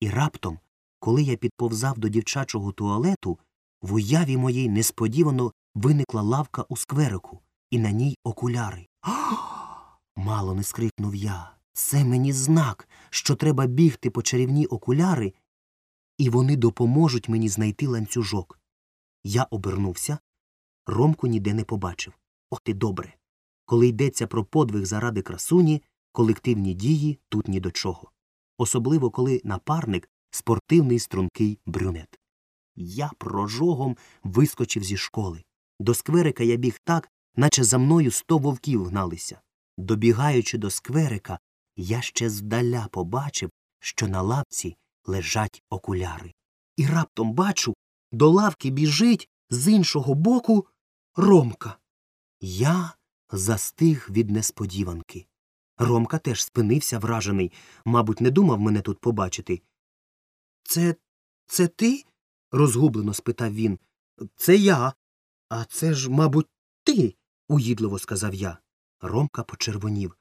І раптом, коли я підповзав до дівчачого туалету, в уяві моїй несподівано виникла лавка у скверику, і на ній окуляри. Мало не скрикнув я. Це мені знак, що треба бігти по чарівні окуляри, і вони допоможуть мені знайти ланцюжок. Я обернувся, Ромку ніде не побачив. От і добре. Коли йдеться про подвиг заради красуні, колективні дії тут ні до чого. Особливо, коли напарник спортивний стрункий брюнет. Я прожогом вискочив зі школи. До скверика я біг так, наче за мною сто вовків гналися. Добігаючи до скверика, я ще здаля побачив, що на лавці лежать окуляри. І раптом бачу, до лавки біжить з іншого боку Ромка. Я застиг від несподіванки. Ромка теж спинився вражений, мабуть, не думав мене тут побачити. Це це ти? розгублено спитав він. Це я. А це ж, мабуть, ти, уїдливо сказав я. Ромка почервонів.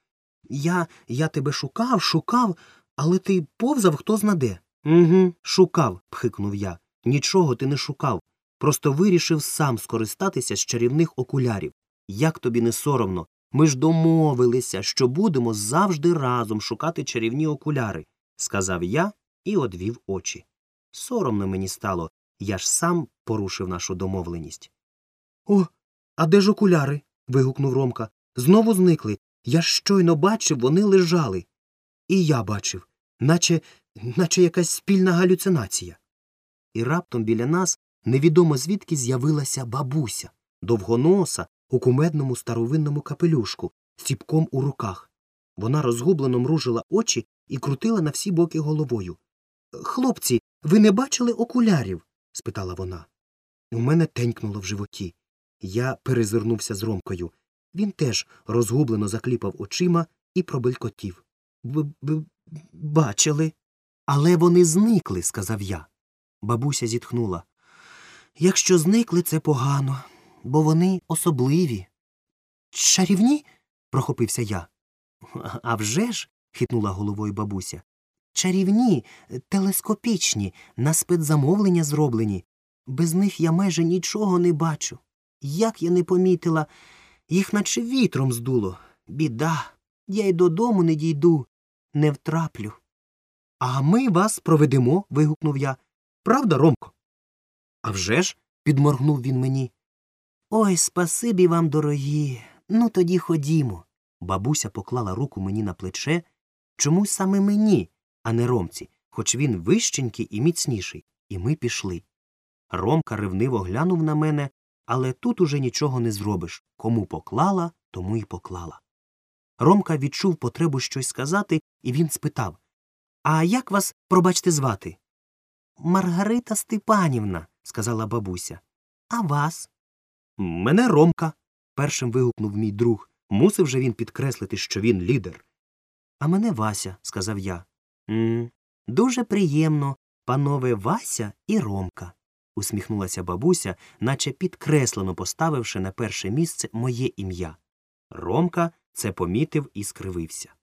Я я тебе шукав, шукав, але ти повзав хто знаде. Угу, шукав, пхикнув я. Нічого ти не шукав. Просто вирішив сам скористатися з чарівних окулярів. Як тобі не соромно? Ми ж домовилися, що будемо завжди разом шукати чарівні окуляри, сказав я і одвів очі. Соромно мені стало, я ж сам порушив нашу домовленість. О, а де ж окуляри? вигукнув Ромка. Знову зникли. Я щойно бачив, вони лежали. І я бачив, наче наче якась спільна галюцинація. І раптом біля нас невідомо звідки з'явилася бабуся, довгоноса у кумедному старовинному капелюшку, з ціпком у руках. Вона розгублено мружила очі і крутила на всі боки головою. Хлопці, ви не бачили окулярів? спитала вона. У мене тенькнуло в животі. Я перезирнувся з Ромкою. Він теж розгублено закліпав очима і пробелькотів. Бачили. Але вони зникли, сказав я. Бабуся зітхнула. Якщо зникли, це погано, бо вони особливі. Чарівні? прохопився я. «А вже ж», – хитнула головою бабуся. Чарівні, телескопічні, на спецзамовлення зроблені. Без них я майже нічого не бачу. Як я не помітила, їх наче вітром здуло. Біда, я й додому не дійду, не втраплю. А ми вас проведемо. вигукнув я. Правда, Ромко? «А вже ж?» – підморгнув він мені. Ой, спасибі вам, дорогі. Ну, тоді ходімо. Бабуся поклала руку мені на плече. Чомусь саме мені, а не Ромці, хоч він вищенький і міцніший. І ми пішли. Ромка ревниво глянув на мене, але тут уже нічого не зробиш. Кому поклала, тому й поклала. Ромка відчув потребу щось сказати, і він спитав А як вас, пробачте, звати? Маргарита Степанівна, сказала бабуся. А вас? Мене Ромка. першим вигукнув мій друг. Мусив же він підкреслити, що він лідер. А мене Вася, сказав я. «М дуже приємно, панове Вася і Ромка, усміхнулася бабуся, наче підкреслено поставивши на перше місце моє ім'я. Ромка це помітив і скривився.